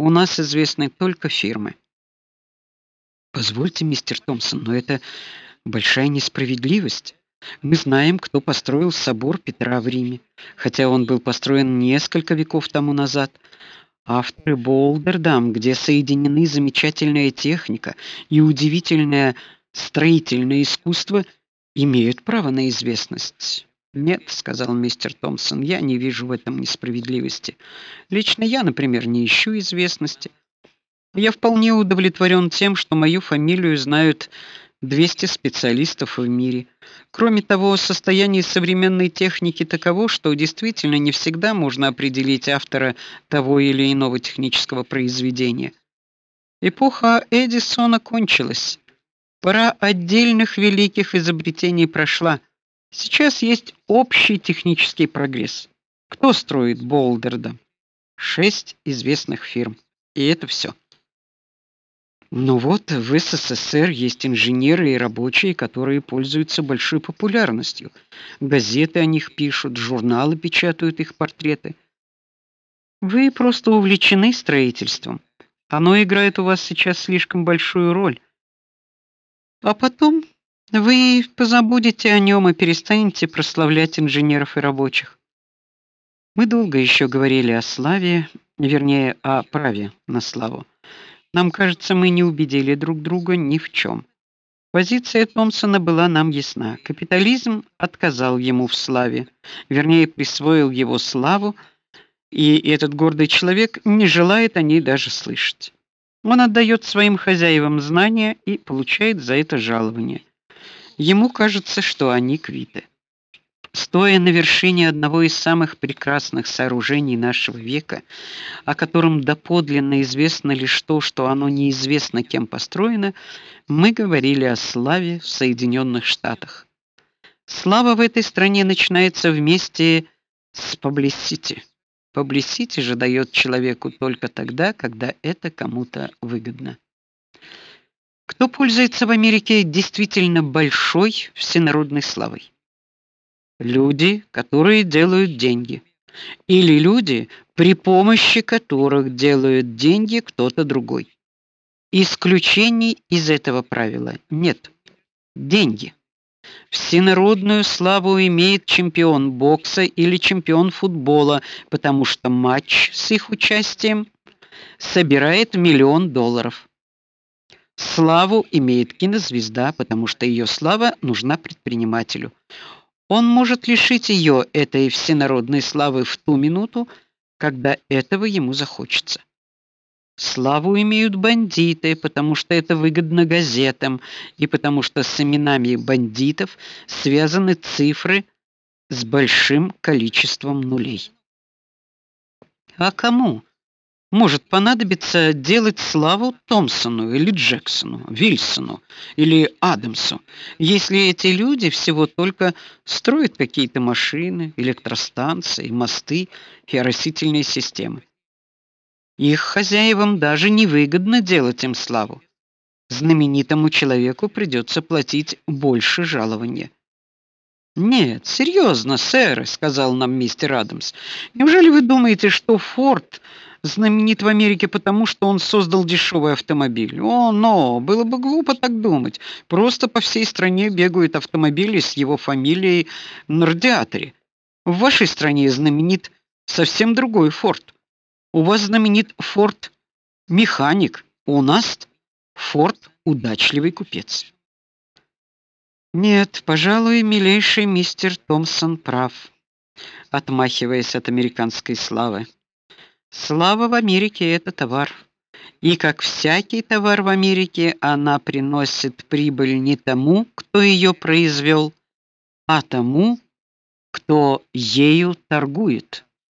У нас известны только фирмы. Позвольте, мистер Томпсон, но это большая несправедливость. Мы знаем, кто построил собор Петра в Риме, хотя он был построен несколько веков тому назад. Авторы Болдердам, где соединены замечательная техника и удивительное строительное искусство, имеют право на известность. Нет, сказал мистер Томпсон. Я не вижу в этом несправедливости. Лично я, например, не ищу известности. Я вполне удовлетворен тем, что мою фамилию знают 200 специалистов в мире. Кроме того, состояние современной техники таково, что действительно не всегда можно определить автора того или иного технического произведения. Эпоха Эдисона кончилась. Пора отдельных великих изобретений прошла. Сейчас есть общий технический прогресс. Кто строит Болдерда? Шесть известных фирм. И это все. Ну вот, в СССР есть инженеры и рабочие, которые пользуются большой популярностью. Газеты о них пишут, журналы печатают их портреты. Вы просто увлечены строительством. Оно играет у вас сейчас слишком большую роль. А потом вы позабудете о нем и перестанете прославлять инженеров и рабочих. Мы долго еще говорили о славе, вернее, о праве на славу. Нам кажется, мы не убедили друг друга ни в чем. Позиция Томпсона была нам ясна. Капитализм отказал ему в славе, вернее, присвоил его славу, и этот гордый человек не желает о ней даже слышать. Он отдает своим хозяевам знания и получает за это жалование. Ему кажется, что они квиты. Стоя на вершине одного из самых прекрасных сооружений нашего века, о котором доподлинно известно лишь то, что оно неизвестно кем построено, мы говорили о славе в Соединенных Штатах. Слава в этой стране начинается вместе с publicity. Publicity же дает человеку только тогда, когда это кому-то выгодно. Кто пользуется в Америке действительно большой всенародной славой? Люди, которые делают деньги, или люди, при помощи которых делают деньги кто-то другой. Исключений из этого правила нет. Деньги. Всенародную славу имеет чемпион бокса или чемпион футбола, потому что матч с их участием собирает миллион долларов. Славу имеет кинозвезда, потому что ее слава нужна предпринимателю. Он может лишить ее этой всенародной славы в ту минуту, когда этого ему захочется. Славу имеют бандиты, потому что это выгодно газетам, и потому что с именами бандитов связаны цифры с большим количеством нулей. А кому может понадобиться делать славу Томпсону или Джексону, Вильсону или Адамсу, если эти люди всего только строят какие-то машины, электростанции, мосты и оросительные системы? Их хозяевам даже не выгодно делать им славу. Знаменитому человеку придется платить больше жалования. Нет, серьезно, сэр, сказал нам мистер Адамс. Неужели вы думаете, что Форд знаменит в Америке потому, что он создал дешевый автомобиль. О, но было бы глупо так думать. Просто по всей стране бегают автомобили с его фамилией на радиаторе. В вашей стране знаменит совсем другой Форд. У вас знаменит Форд механик, у нас Форд удачливый купец. Нет, пожалуй, милейший мистер Томпсон прав, отмахиваясь от американской славы. Слава в Америке это товар. И как всякий товар в Америке, она приносит прибыль не тому, кто ее произвел, а тому, кто ею торгует.